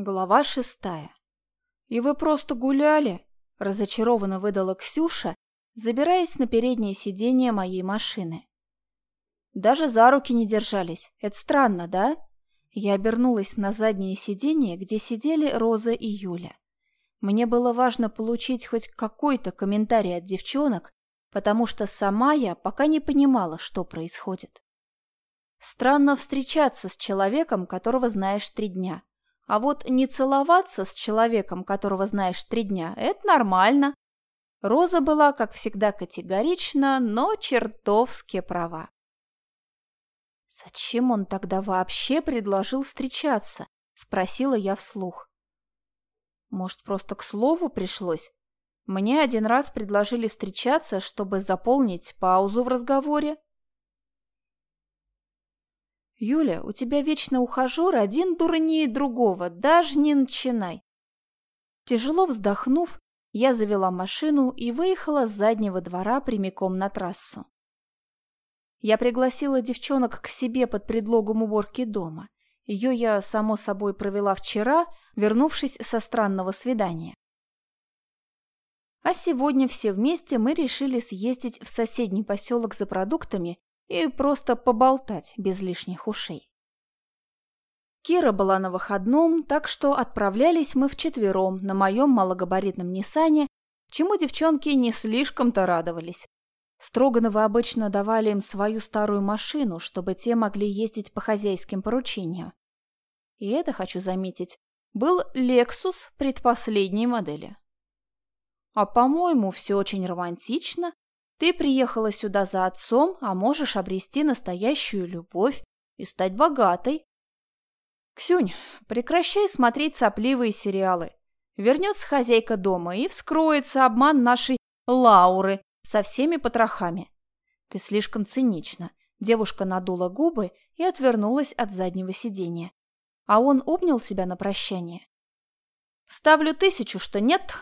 Глава шестая. «И вы просто гуляли?» – разочарованно выдала Ксюша, забираясь на переднее сиденье моей машины. «Даже за руки не держались. Это странно, да?» Я обернулась на заднее сиденье, где сидели Роза и Юля. Мне было важно получить хоть какой-то комментарий от девчонок, потому что сама я пока не понимала, что происходит. Странно встречаться с человеком, которого знаешь три дня. А вот не целоваться с человеком, которого знаешь три дня, это нормально. Роза была, как всегда, категорична, но чертовски права. «Зачем он тогда вообще предложил встречаться?» – спросила я вслух. «Может, просто к слову пришлось? Мне один раз предложили встречаться, чтобы заполнить паузу в разговоре». «Юля, у тебя вечно ухажер, один дурнее другого, даже не начинай». Тяжело вздохнув, я завела машину и выехала с заднего двора прямиком на трассу. Я пригласила девчонок к себе под предлогом уборки дома. Ее я, само собой, провела вчера, вернувшись со странного свидания. А сегодня все вместе мы решили съездить в соседний поселок за продуктами и просто поболтать без лишних ушей. Кира была на выходном, так что отправлялись мы вчетвером на моем малогабаритном Ниссане, чему девчонки не слишком-то радовались. Строгановы обычно давали им свою старую машину, чтобы те могли ездить по хозяйским поручениям. И это, хочу заметить, был Lexus предпоследней модели. А по-моему, все очень романтично ты приехала сюда за отцом, а можешь обрести настоящую любовь и стать богатой. Ксюнь, прекращай смотреть сопливые сериалы. Вернется хозяйка дома и вскроется обман нашей Лауры со всеми потрохами. Ты слишком цинична. Девушка надула губы и отвернулась от заднего сиденья. А он обнял себя на прощание. Ставлю тысячу, что нет,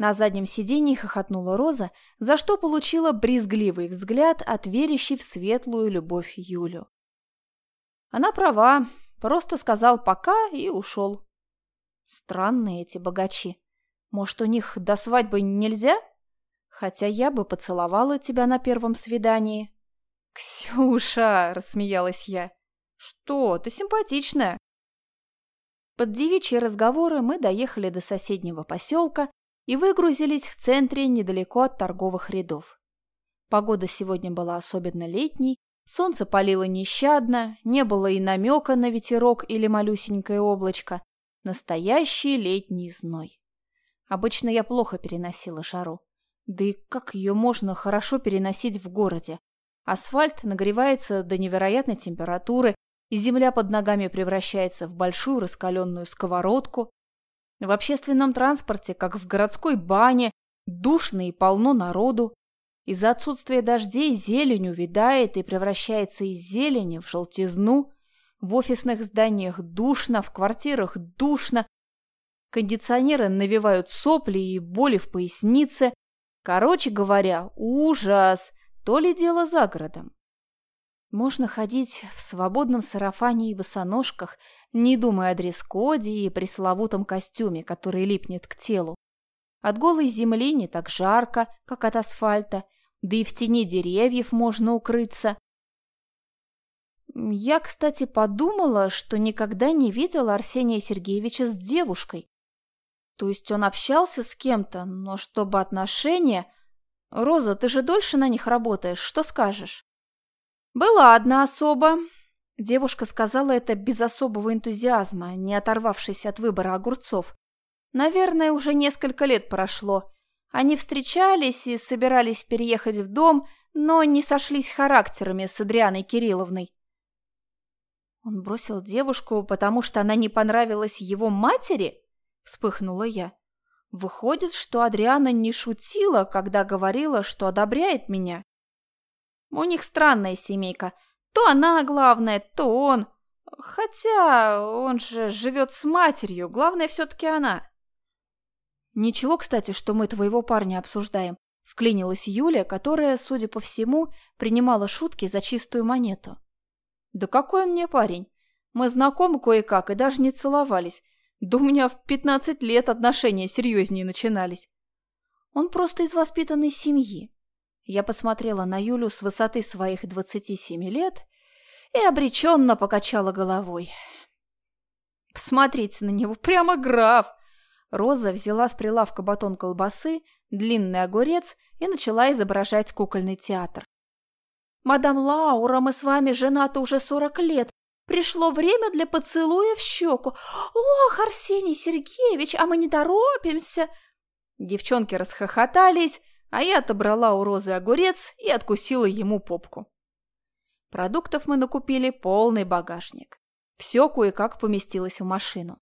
на заднем сиденье хохотнула Роза, за что получила брезгливый взгляд от верящей в светлую любовь Юлю. Она права, просто сказал «пока» и ушел. Странные эти богачи. Может, у них до свадьбы нельзя? Хотя я бы поцеловала тебя на первом свидании. «Ксюша!» – рассмеялась я. «Что? Ты симпатичная!» Под девичьи разговоры мы доехали до соседнего поселка, и выгрузились в центре недалеко от торговых рядов. Погода сегодня была особенно летней, солнце палило нещадно, не было и намека на ветерок или малюсенькое облачко. Настоящий летний зной. Обычно я плохо переносила жару. Да и как ее можно хорошо переносить в городе? Асфальт нагревается до невероятной температуры, и земля под ногами превращается в большую раскаленную сковородку, в общественном транспорте, как в городской бане, душно и полно народу. Из-за отсутствия дождей зелень увядает и превращается из зелени в желтизну. В офисных зданиях душно, в квартирах душно. Кондиционеры навевают сопли и боли в пояснице. Короче говоря, ужас! То ли дело за городом. Можно ходить в свободном сарафане и босоножках, не думая о дресс-коде и пресловутом костюме, который липнет к телу. От голой земли не так жарко, как от асфальта, да и в тени деревьев можно укрыться. Я, кстати, подумала, что никогда не видела Арсения Сергеевича с девушкой. То есть он общался с кем-то, но чтобы отношения... Роза, ты же дольше на них работаешь, что скажешь? Была одна особа. Девушка сказала это без особого энтузиазма, не оторвавшись от выбора огурцов. Наверное, уже несколько лет прошло. Они встречались и собирались переехать в дом, но не сошлись характерами с Адрианой Кирилловной. Он бросил девушку, потому что она не понравилась его матери? Вспыхнула я. Выходит, что Адриана не шутила, когда говорила, что одобряет меня. У них странная семейка. То она главная, то он. Хотя он же живет с матерью, главное все-таки она. Ничего, кстати, что мы твоего парня обсуждаем. Вклинилась Юля, которая, судя по всему, принимала шутки за чистую монету. Да какой он мне парень? Мы знакомы кое-как и даже не целовались. Да у меня в 15 лет отношения серьезнее начинались. Он просто из воспитанной семьи. Я посмотрела на Юлю с высоты своих 27 лет и обреченно покачала головой. Посмотрите на него, прямо граф! Роза взяла с прилавка батон колбасы, длинный огурец и начала изображать кукольный театр. «Мадам Лаура, мы с вами женаты уже сорок лет. Пришло время для поцелуя в щеку. Ох, Арсений Сергеевич, а мы не торопимся!» Девчонки расхохотались, а я отобрала у Розы огурец и откусила ему попку. Продуктов мы накупили полный багажник. Все кое-как поместилось в машину.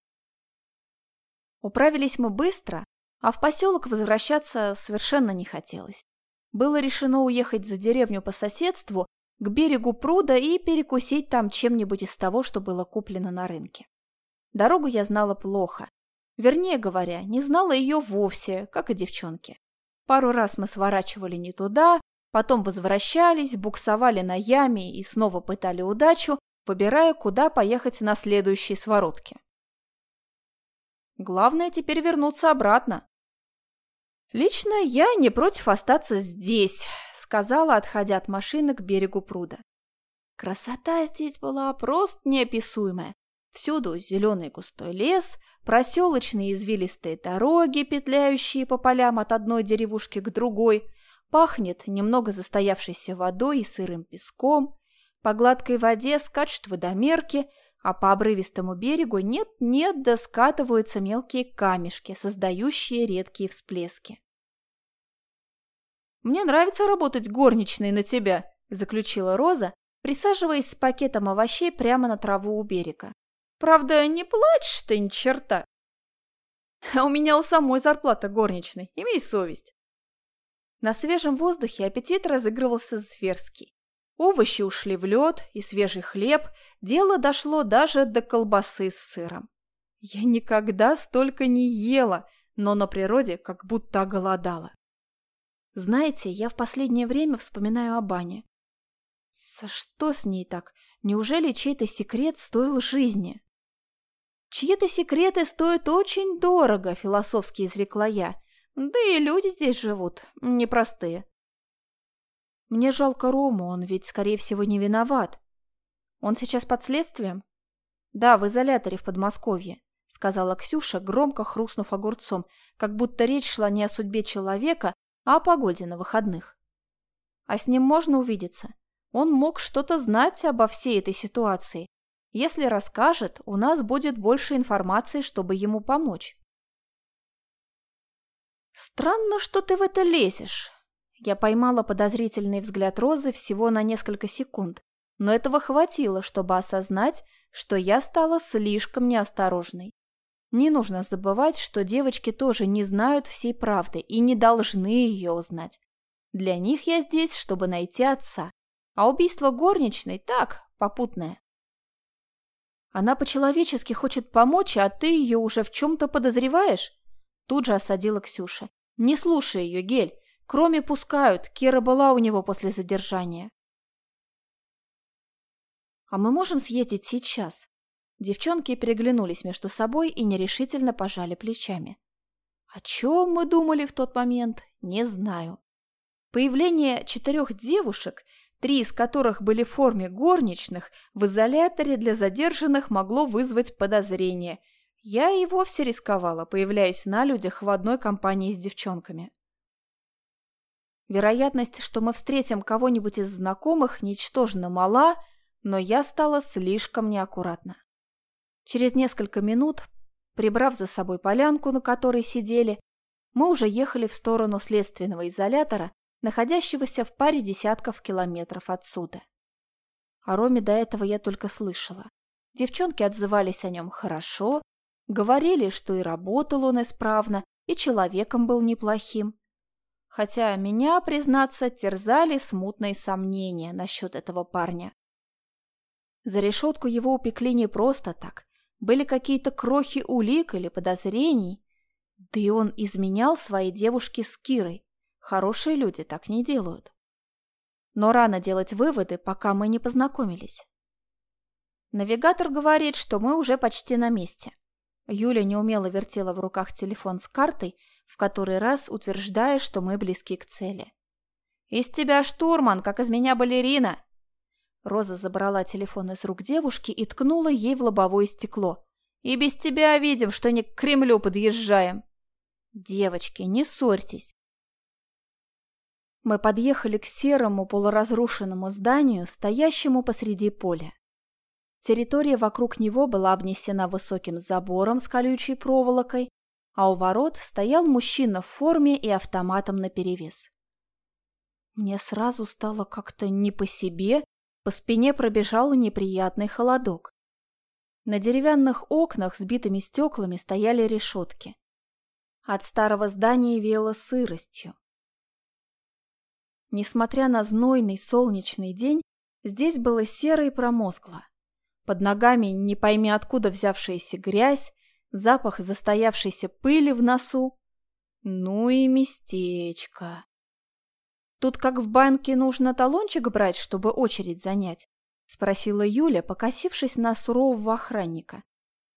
Управились мы быстро, а в поселок возвращаться совершенно не хотелось. Было решено уехать за деревню по соседству, к берегу пруда и перекусить там чем-нибудь из того, что было куплено на рынке. Дорогу я знала плохо. Вернее говоря, не знала ее вовсе, как и девчонки. Пару раз мы сворачивали не туда, потом возвращались, буксовали на яме и снова пытали удачу, выбирая, куда поехать на следующей своротке. Главное теперь вернуться обратно. «Лично я не против остаться здесь», — сказала, отходя от машины к берегу пруда. Красота здесь была просто неописуемая. Всюду зеленый густой лес, проселочные извилистые дороги, петляющие по полям от одной деревушки к другой, пахнет немного застоявшейся водой и сырым песком, по гладкой воде скачут водомерки, а по обрывистому берегу нет-нет да скатываются мелкие камешки, создающие редкие всплески. «Мне нравится работать горничной на тебя», – заключила Роза, присаживаясь с пакетом овощей прямо на траву у берега. «Правда, не плачешь ты ни черта?» «А у меня у самой зарплата горничной, имей совесть». На свежем воздухе аппетит разыгрывался зверский. Овощи ушли в лед и свежий хлеб, дело дошло даже до колбасы с сыром. Я никогда столько не ела, но на природе как будто голодала. Знаете, я в последнее время вспоминаю о бане. За что с ней так? Неужели чей-то секрет стоил жизни? Чьи-то секреты стоят очень дорого, философски изрекла я. Да и люди здесь живут, непростые. Мне жалко Рому, он ведь, скорее всего, не виноват. Он сейчас под следствием? Да, в изоляторе в Подмосковье, сказала Ксюша, громко хрустнув огурцом, как будто речь шла не о судьбе человека, а о погоде на выходных. А с ним можно увидеться? Он мог что-то знать обо всей этой ситуации. Если расскажет, у нас будет больше информации, чтобы ему помочь. «Странно, что ты в это лезешь», я поймала подозрительный взгляд Розы всего на несколько секунд, но этого хватило, чтобы осознать, что я стала слишком неосторожной. Не нужно забывать, что девочки тоже не знают всей правды и не должны ее узнать. Для них я здесь, чтобы найти отца, а убийство горничной так, попутное. Она по-человечески хочет помочь, а ты ее уже в чем-то подозреваешь? Тут же осадила Ксюша. Не слушай ее, Гель. Кроме пускают, Кира была у него после задержания. А мы можем съездить сейчас? Девчонки переглянулись между собой и нерешительно пожали плечами. О чем мы думали в тот момент, не знаю. Появление четырех девушек, три из которых были в форме горничных, в изоляторе для задержанных могло вызвать подозрение. Я и вовсе рисковала, появляясь на людях в одной компании с девчонками. Вероятность, что мы встретим кого-нибудь из знакомых, ничтожно мала, но я стала слишком неаккуратна. Через несколько минут, прибрав за собой полянку, на которой сидели, мы уже ехали в сторону следственного изолятора, находящегося в паре десятков километров отсюда. О Роме до этого я только слышала. Девчонки отзывались о нем хорошо, говорили, что и работал он исправно, и человеком был неплохим хотя меня, признаться, терзали смутные сомнения насчет этого парня. За решетку его упекли не просто так. Были какие-то крохи улик или подозрений. Да и он изменял своей девушке с Кирой. Хорошие люди так не делают. Но рано делать выводы, пока мы не познакомились. Навигатор говорит, что мы уже почти на месте. Юля неумело вертела в руках телефон с картой, в который раз утверждая, что мы близки к цели. «Из тебя штурман, как из меня балерина!» Роза забрала телефон из рук девушки и ткнула ей в лобовое стекло. «И без тебя видим, что не к Кремлю подъезжаем!» «Девочки, не ссорьтесь!» Мы подъехали к серому полуразрушенному зданию, стоящему посреди поля. Территория вокруг него была обнесена высоким забором с колючей проволокой, а у ворот стоял мужчина в форме и автоматом наперевес. Мне сразу стало как-то не по себе, по спине пробежал неприятный холодок. На деревянных окнах с битыми стеклами стояли решетки. От старого здания веяло сыростью. Несмотря на знойный солнечный день, здесь было серо и промозгло. Под ногами не пойми откуда взявшаяся грязь, запах застоявшейся пыли в носу. Ну и местечко. Тут как в банке нужно талончик брать, чтобы очередь занять? Спросила Юля, покосившись на сурового охранника.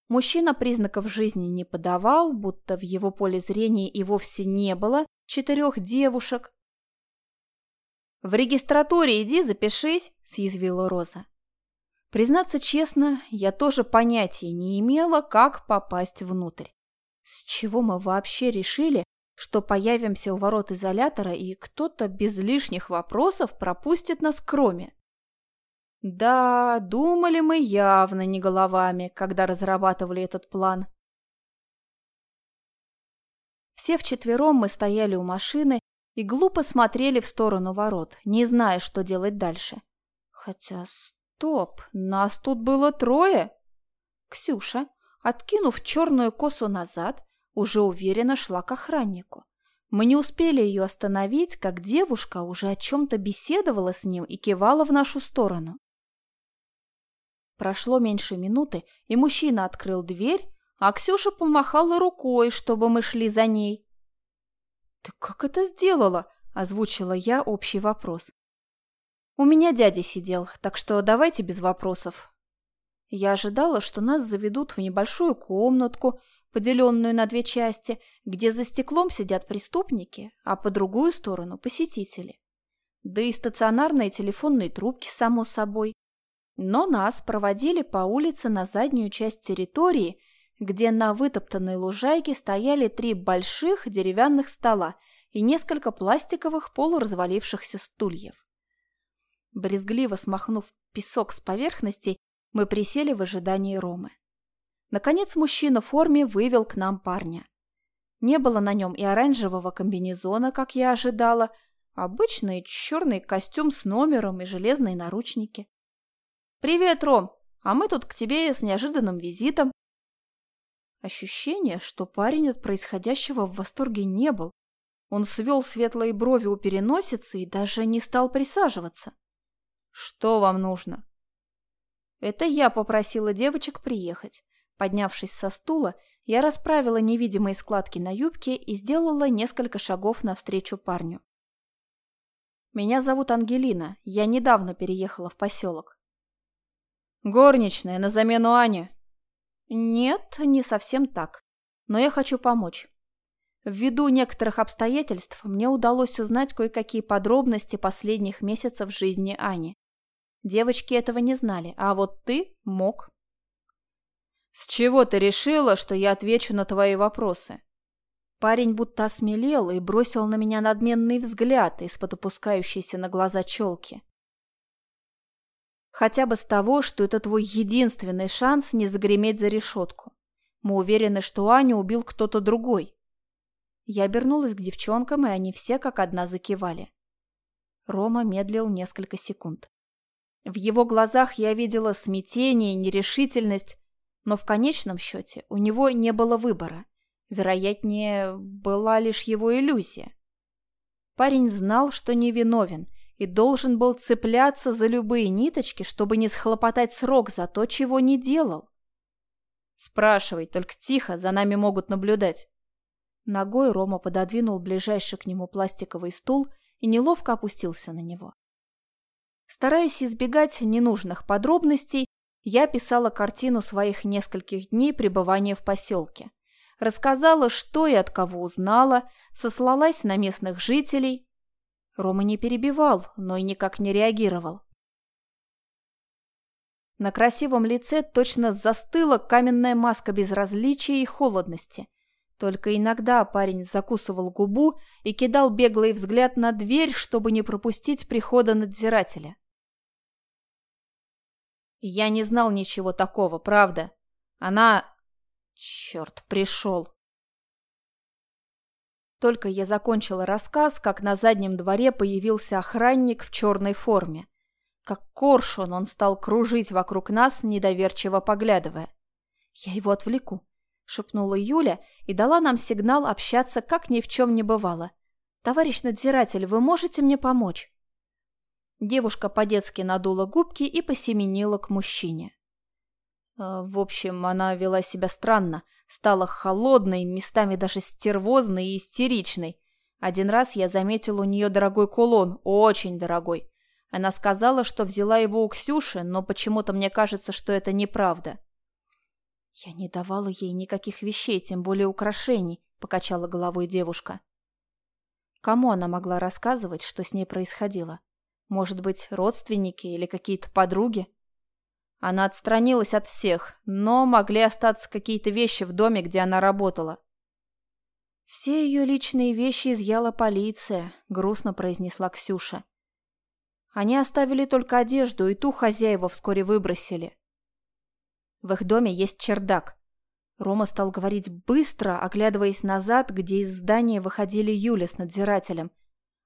Мужчина признаков жизни не подавал, будто в его поле зрения и вовсе не было четырех девушек. «В регистратуре иди запишись», – съязвила Роза. Признаться честно, я тоже понятия не имела, как попасть внутрь. С чего мы вообще решили, что появимся у ворот изолятора и кто-то без лишних вопросов пропустит нас кроме? Да, думали мы явно не головами, когда разрабатывали этот план. Все вчетвером мы стояли у машины и глупо смотрели в сторону ворот, не зная, что делать дальше. Хотя Стоп, нас тут было трое. Ксюша, откинув черную косу назад, уже уверенно шла к охраннику. Мы не успели ее остановить, как девушка уже о чем-то беседовала с ним и кивала в нашу сторону. Прошло меньше минуты, и мужчина открыл дверь, а Ксюша помахала рукой, чтобы мы шли за ней. «Ты как это сделала?» – озвучила я общий вопрос. У меня дядя сидел, так что давайте без вопросов. Я ожидала, что нас заведут в небольшую комнатку, поделенную на две части, где за стеклом сидят преступники, а по другую сторону – посетители. Да и стационарные телефонные трубки, само собой. Но нас проводили по улице на заднюю часть территории, где на вытоптанной лужайке стояли три больших деревянных стола и несколько пластиковых полуразвалившихся стульев. Брезгливо смахнув песок с поверхностей, мы присели в ожидании Ромы. Наконец мужчина в форме вывел к нам парня. Не было на нем и оранжевого комбинезона, как я ожидала, обычный черный костюм с номером и железные наручники. «Привет, Ром! А мы тут к тебе с неожиданным визитом». Ощущение, что парень от происходящего в восторге не был. Он свел светлые брови у переносицы и даже не стал присаживаться. «Что вам нужно?» Это я попросила девочек приехать. Поднявшись со стула, я расправила невидимые складки на юбке и сделала несколько шагов навстречу парню. «Меня зовут Ангелина. Я недавно переехала в поселок». «Горничная на замену Ане?» «Нет, не совсем так. Но я хочу помочь. Ввиду некоторых обстоятельств мне удалось узнать кое-какие подробности последних месяцев жизни Ани. Девочки этого не знали, а вот ты мог. «С чего ты решила, что я отвечу на твои вопросы?» Парень будто осмелел и бросил на меня надменный взгляд из-под опускающейся на глаза челки. Хотя бы с того, что это твой единственный шанс не загреметь за решетку. Мы уверены, что Аню убил кто-то другой. Я обернулась к девчонкам, и они все как одна закивали. Рома медлил несколько секунд. В его глазах я видела смятение, нерешительность, но в конечном счете у него не было выбора. Вероятнее, была лишь его иллюзия. Парень знал, что невиновен, и должен был цепляться за любые ниточки, чтобы не схлопотать срок за то, чего не делал. «Спрашивай, только тихо, за нами могут наблюдать». Ногой Рома пододвинул ближайший к нему пластиковый стул и неловко опустился на него. Стараясь избегать ненужных подробностей, Я писала картину своих нескольких дней пребывания в поселке. Рассказала, что и от кого узнала, сослалась на местных жителей. Рома не перебивал, но и никак не реагировал. На красивом лице точно застыла каменная маска безразличия и холодности. Только иногда парень закусывал губу и кидал беглый взгляд на дверь, чтобы не пропустить прихода надзирателя. Я не знал ничего такого, правда. Она... Черт, пришел. Только я закончила рассказ, как на заднем дворе появился охранник в черной форме. Как коршун он стал кружить вокруг нас, недоверчиво поглядывая. Я его отвлеку шепнула Юля и дала нам сигнал общаться, как ни в чем не бывало. «Товарищ надзиратель, вы можете мне помочь?» Девушка по-детски надула губки и посеменила к мужчине. А, в общем, она вела себя странно, стала холодной, местами даже стервозной и истеричной. Один раз я заметил у нее дорогой кулон, очень дорогой. Она сказала, что взяла его у Ксюши, но почему-то мне кажется, что это неправда. «Я не давала ей никаких вещей, тем более украшений», — покачала головой девушка. Кому она могла рассказывать, что с ней происходило? Может быть, родственники или какие-то подруги? Она отстранилась от всех, но могли остаться какие-то вещи в доме, где она работала. «Все ее личные вещи изъяла полиция», — грустно произнесла Ксюша. Они оставили только одежду, и ту хозяева вскоре выбросили. В их доме есть чердак. Рома стал говорить быстро, оглядываясь назад, где из здания выходили Юля с надзирателем.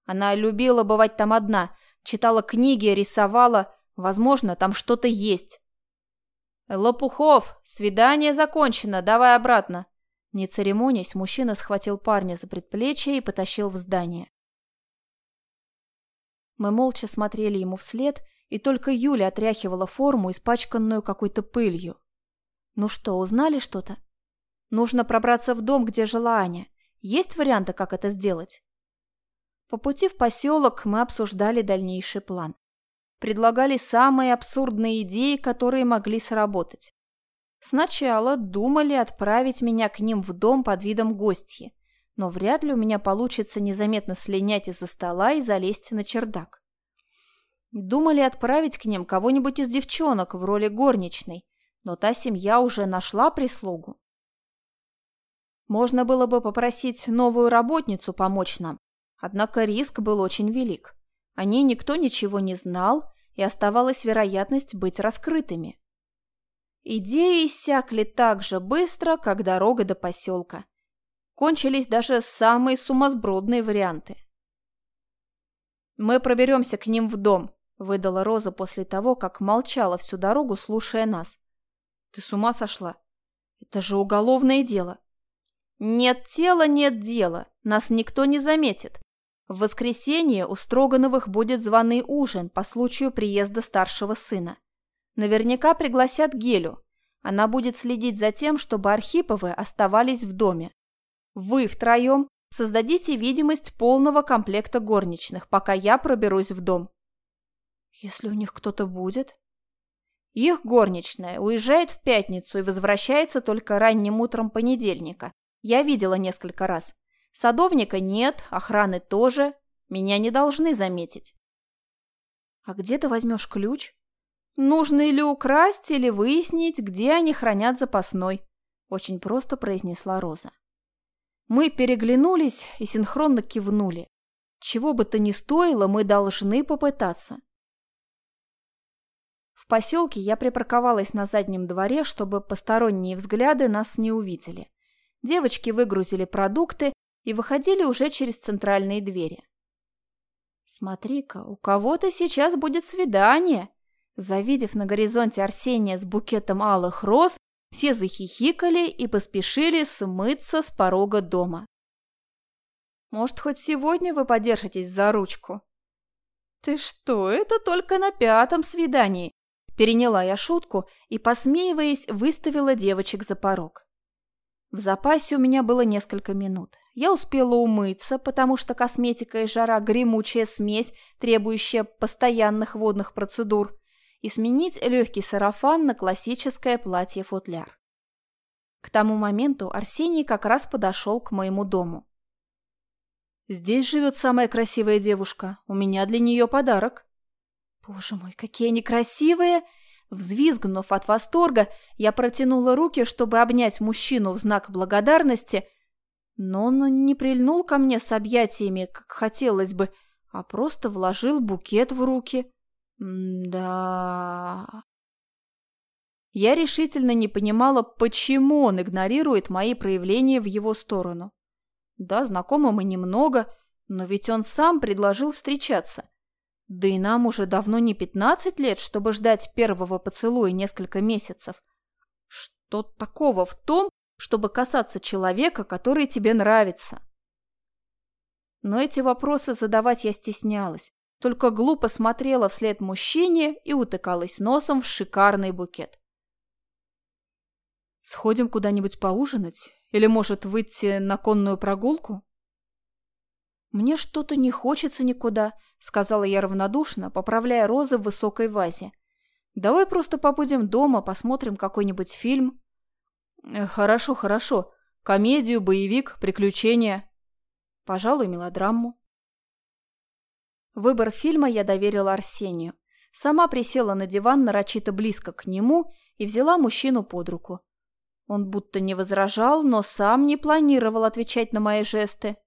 Она любила бывать там одна, читала книги, рисовала. Возможно, там что-то есть. «Лопухов, свидание закончено, давай обратно». Не церемонясь, мужчина схватил парня за предплечье и потащил в здание. Мы молча смотрели ему вслед, и только Юля отряхивала форму, испачканную какой-то пылью. Ну что, узнали что-то? Нужно пробраться в дом, где жила Аня. Есть варианты, как это сделать? По пути в поселок мы обсуждали дальнейший план. Предлагали самые абсурдные идеи, которые могли сработать. Сначала думали отправить меня к ним в дом под видом гостьи, но вряд ли у меня получится незаметно слинять из-за стола и залезть на чердак. Думали отправить к ним кого-нибудь из девчонок в роли горничной, но та семья уже нашла прислугу. Можно было бы попросить новую работницу помочь нам, однако риск был очень велик. О ней никто ничего не знал, и оставалась вероятность быть раскрытыми. Идеи иссякли так же быстро, как дорога до поселка. Кончились даже самые сумасбродные варианты. «Мы проберемся к ним в дом», — выдала Роза после того, как молчала всю дорогу, слушая нас. Ты с ума сошла? Это же уголовное дело. Нет тела, нет дела. Нас никто не заметит. В воскресенье у Строгановых будет званый ужин по случаю приезда старшего сына. Наверняка пригласят Гелю. Она будет следить за тем, чтобы Архиповы оставались в доме. Вы втроем создадите видимость полного комплекта горничных, пока я проберусь в дом. Если у них кто-то будет, их горничная уезжает в пятницу и возвращается только ранним утром понедельника. Я видела несколько раз. Садовника нет, охраны тоже. Меня не должны заметить. А где ты возьмешь ключ? Нужно или украсть, или выяснить, где они хранят запасной. Очень просто произнесла Роза. Мы переглянулись и синхронно кивнули. Чего бы то ни стоило, мы должны попытаться. В поселке я припарковалась на заднем дворе, чтобы посторонние взгляды нас не увидели. Девочки выгрузили продукты и выходили уже через центральные двери. «Смотри-ка, у кого-то сейчас будет свидание!» Завидев на горизонте Арсения с букетом алых роз, все захихикали и поспешили смыться с порога дома. «Может, хоть сегодня вы подержитесь за ручку?» «Ты что, это только на пятом свидании!» Переняла я шутку и, посмеиваясь, выставила девочек за порог. В запасе у меня было несколько минут. Я успела умыться, потому что косметика и жара – гремучая смесь, требующая постоянных водных процедур. и сменить легкий сарафан на классическое платье-футляр. К тому моменту Арсений как раз подошел к моему дому. «Здесь живет самая красивая девушка. У меня для нее подарок». «Боже мой, какие они красивые!» Взвизгнув от восторга, я протянула руки, чтобы обнять мужчину в знак благодарности, но он не прильнул ко мне с объятиями, как хотелось бы, а просто вложил букет в руки. да. Я решительно не понимала, почему он игнорирует мои проявления в его сторону. Да, знакомы мы немного, но ведь он сам предложил встречаться. Да и нам уже давно не пятнадцать лет, чтобы ждать первого поцелуя несколько месяцев. Что такого в том, чтобы касаться человека, который тебе нравится? Но эти вопросы задавать я стеснялась, только глупо смотрела вслед мужчине и утыкалась носом в шикарный букет. «Сходим куда-нибудь поужинать? Или, может, выйти на конную прогулку?» «Мне что-то не хочется никуда», — сказала я равнодушно, поправляя розы в высокой вазе. «Давай просто побудем дома, посмотрим какой-нибудь фильм». Э, «Хорошо, хорошо. Комедию, боевик, приключения». «Пожалуй, мелодраму». Выбор фильма я доверила Арсению. Сама присела на диван нарочито близко к нему и взяла мужчину под руку. Он будто не возражал, но сам не планировал отвечать на мои жесты.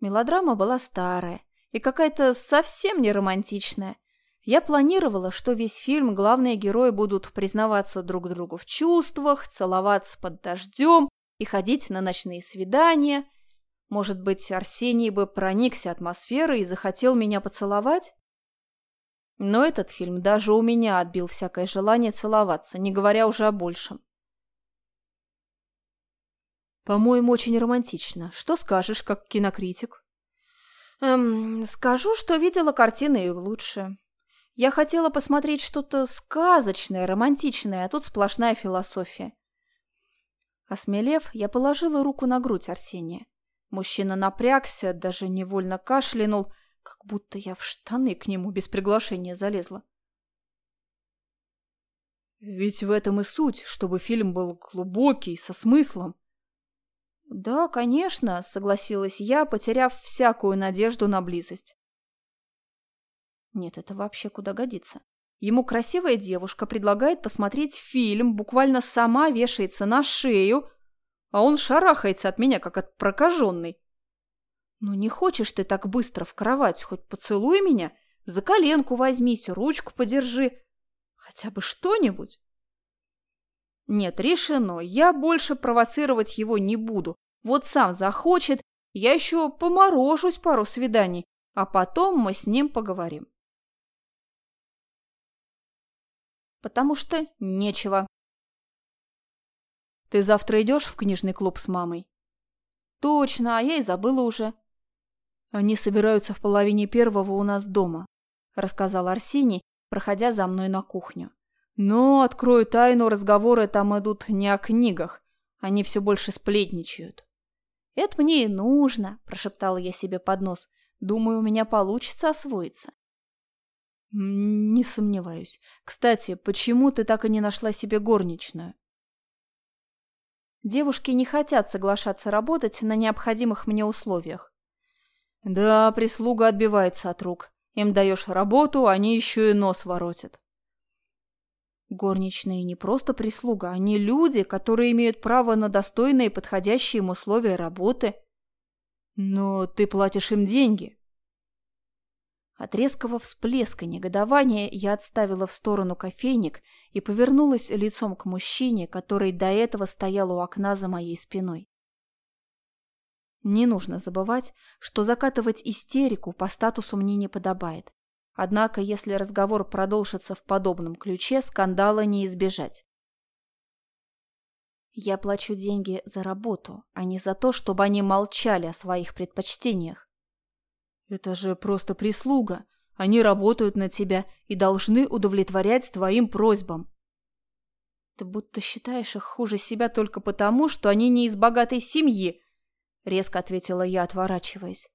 Мелодрама была старая и какая-то совсем не романтичная. Я планировала, что весь фильм главные герои будут признаваться друг другу в чувствах, целоваться под дождем и ходить на ночные свидания. Может быть, Арсений бы проникся атмосферой и захотел меня поцеловать? Но этот фильм даже у меня отбил всякое желание целоваться, не говоря уже о большем. По-моему, очень романтично. Что скажешь, как кинокритик? Эм, скажу, что видела картины и лучше. Я хотела посмотреть что-то сказочное, романтичное, а тут сплошная философия. Осмелев, я положила руку на грудь Арсения. Мужчина напрягся, даже невольно кашлянул, как будто я в штаны к нему без приглашения залезла. Ведь в этом и суть, чтобы фильм был глубокий, со смыслом. «Да, конечно», — согласилась я, потеряв всякую надежду на близость. Нет, это вообще куда годится. Ему красивая девушка предлагает посмотреть фильм, буквально сама вешается на шею, а он шарахается от меня, как от прокаженной. «Ну не хочешь ты так быстро в кровать, хоть поцелуй меня, за коленку возьмись, ручку подержи, хотя бы что-нибудь». Нет, решено. Я больше провоцировать его не буду. Вот сам захочет, я еще поморожусь пару свиданий, а потом мы с ним поговорим. Потому что нечего. Ты завтра идешь в книжный клуб с мамой? Точно, а я и забыла уже. Они собираются в половине первого у нас дома, рассказал Арсений, проходя за мной на кухню. Но, открою тайну, разговоры там идут не о книгах. Они все больше сплетничают. «Это мне и нужно», – прошептала я себе под нос. «Думаю, у меня получится освоиться». «Не сомневаюсь. Кстати, почему ты так и не нашла себе горничную?» Девушки не хотят соглашаться работать на необходимых мне условиях. Да, прислуга отбивается от рук. Им даешь работу, они еще и нос воротят. Горничные не просто прислуга, они люди, которые имеют право на достойные и подходящие им условия работы. Но ты платишь им деньги. От резкого всплеска негодования я отставила в сторону кофейник и повернулась лицом к мужчине, который до этого стоял у окна за моей спиной. Не нужно забывать, что закатывать истерику по статусу мне не подобает. Однако, если разговор продолжится в подобном ключе, скандала не избежать. Я плачу деньги за работу, а не за то, чтобы они молчали о своих предпочтениях. Это же просто прислуга. Они работают на тебя и должны удовлетворять твоим просьбам. Ты будто считаешь их хуже себя только потому, что они не из богатой семьи, резко ответила я, отворачиваясь.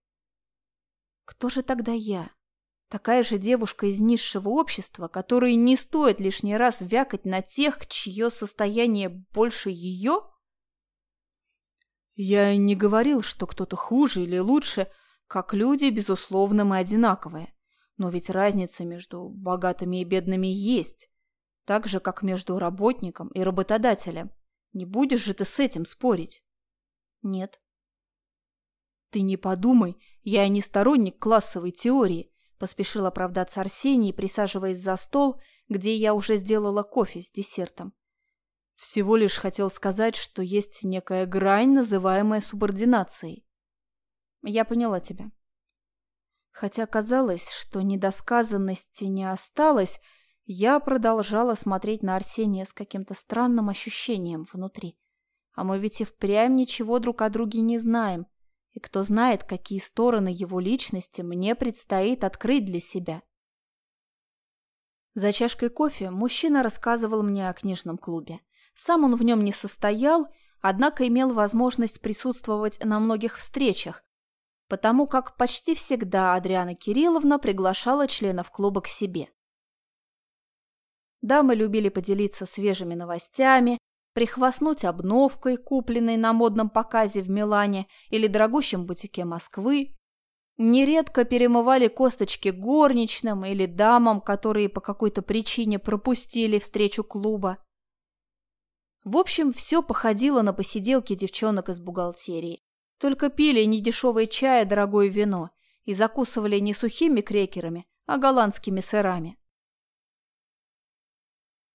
Кто же тогда я? Такая же девушка из низшего общества, которой не стоит лишний раз вякать на тех, чье состояние больше ее? Я не говорил, что кто-то хуже или лучше, как люди, безусловно, мы одинаковые. Но ведь разница между богатыми и бедными есть, так же, как между работником и работодателем. Не будешь же ты с этим спорить? Нет. Ты не подумай, я не сторонник классовой теории, поспешил оправдаться Арсений, присаживаясь за стол, где я уже сделала кофе с десертом. Всего лишь хотел сказать, что есть некая грань, называемая субординацией. Я поняла тебя. Хотя казалось, что недосказанности не осталось, я продолжала смотреть на Арсения с каким-то странным ощущением внутри. А мы ведь и впрямь ничего друг о друге не знаем. И кто знает, какие стороны его личности мне предстоит открыть для себя. За чашкой кофе мужчина рассказывал мне о книжном клубе. Сам он в нем не состоял, однако имел возможность присутствовать на многих встречах, потому как почти всегда Адриана Кирилловна приглашала членов клуба к себе. Дамы любили поделиться свежими новостями, прихвастнуть обновкой, купленной на модном показе в Милане или дорогущем бутике Москвы. Нередко перемывали косточки горничным или дамам, которые по какой-то причине пропустили встречу клуба. В общем, все походило на посиделки девчонок из бухгалтерии. Только пили не дешевое чай, а дорогое вино и закусывали не сухими крекерами, а голландскими сырами.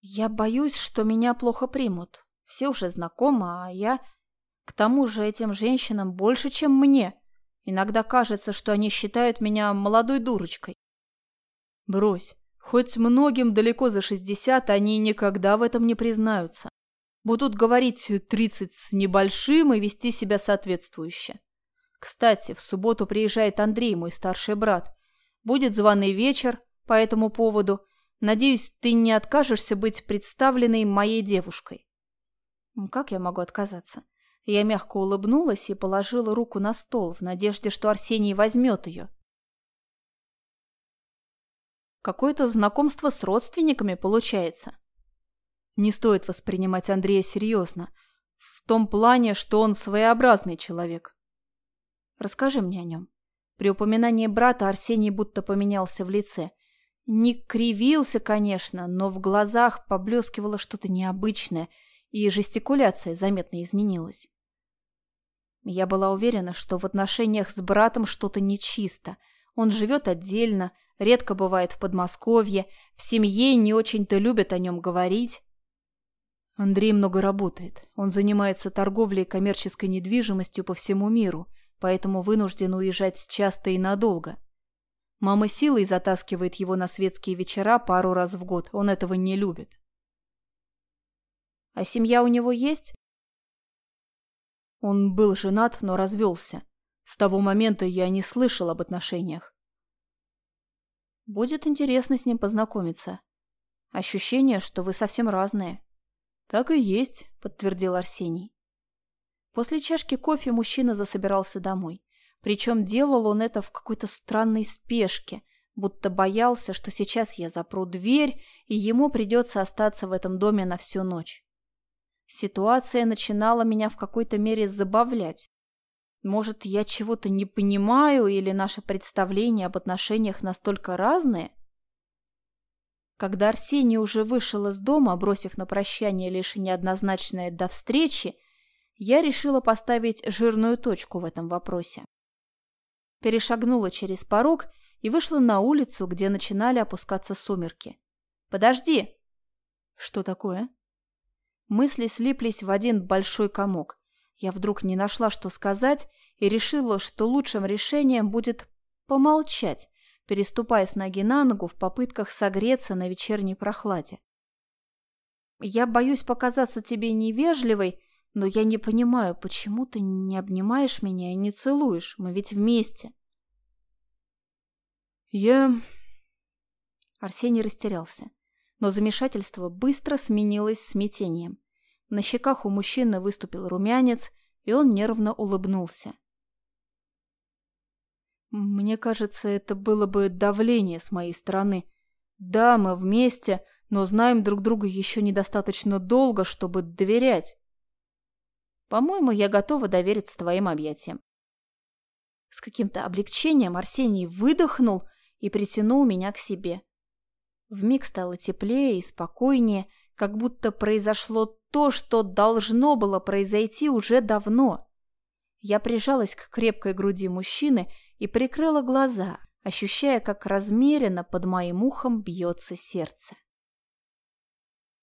Я боюсь, что меня плохо примут. Все уже знакомы, а я... К тому же этим женщинам больше, чем мне. Иногда кажется, что они считают меня молодой дурочкой. Брось. Хоть многим далеко за шестьдесят, они никогда в этом не признаются. Будут говорить тридцать с небольшим и вести себя соответствующе. Кстати, в субботу приезжает Андрей, мой старший брат. Будет званый вечер по этому поводу – Надеюсь, ты не откажешься быть представленной моей девушкой. Как я могу отказаться? Я мягко улыбнулась и положила руку на стол в надежде, что Арсений возьмет ее. Какое-то знакомство с родственниками получается. Не стоит воспринимать Андрея серьезно. В том плане, что он своеобразный человек. Расскажи мне о нем. При упоминании брата Арсений будто поменялся в лице – не кривился, конечно, но в глазах поблескивало что-то необычное, и жестикуляция заметно изменилась. Я была уверена, что в отношениях с братом что-то нечисто. Он живет отдельно, редко бывает в Подмосковье, в семье не очень-то любят о нем говорить. Андрей много работает. Он занимается торговлей коммерческой недвижимостью по всему миру, поэтому вынужден уезжать часто и надолго. Мама силой затаскивает его на светские вечера пару раз в год. Он этого не любит. А семья у него есть? Он был женат, но развелся. С того момента я не слышал об отношениях. Будет интересно с ним познакомиться. Ощущение, что вы совсем разные. Так и есть, подтвердил Арсений. После чашки кофе мужчина засобирался домой. Причем делал он это в какой-то странной спешке, будто боялся, что сейчас я запру дверь, и ему придется остаться в этом доме на всю ночь. Ситуация начинала меня в какой-то мере забавлять. Может, я чего-то не понимаю, или наши представления об отношениях настолько разные? Когда Арсений уже вышел из дома, бросив на прощание лишь неоднозначное «до встречи», я решила поставить жирную точку в этом вопросе перешагнула через порог и вышла на улицу, где начинали опускаться сумерки. «Подожди!» «Что такое?» Мысли слиплись в один большой комок. Я вдруг не нашла, что сказать, и решила, что лучшим решением будет помолчать, переступая с ноги на ногу в попытках согреться на вечерней прохладе. «Я боюсь показаться тебе невежливой, но я не понимаю, почему ты не обнимаешь меня и не целуешь? Мы ведь вместе. Я... Арсений растерялся, но замешательство быстро сменилось смятением. На щеках у мужчины выступил румянец, и он нервно улыбнулся. Мне кажется, это было бы давление с моей стороны. Да, мы вместе, но знаем друг друга еще недостаточно долго, чтобы доверять. По-моему, я готова довериться твоим объятиям. С каким-то облегчением Арсений выдохнул и притянул меня к себе. Вмиг стало теплее и спокойнее, как будто произошло то, что должно было произойти уже давно. Я прижалась к крепкой груди мужчины и прикрыла глаза, ощущая, как размеренно под моим ухом бьется сердце.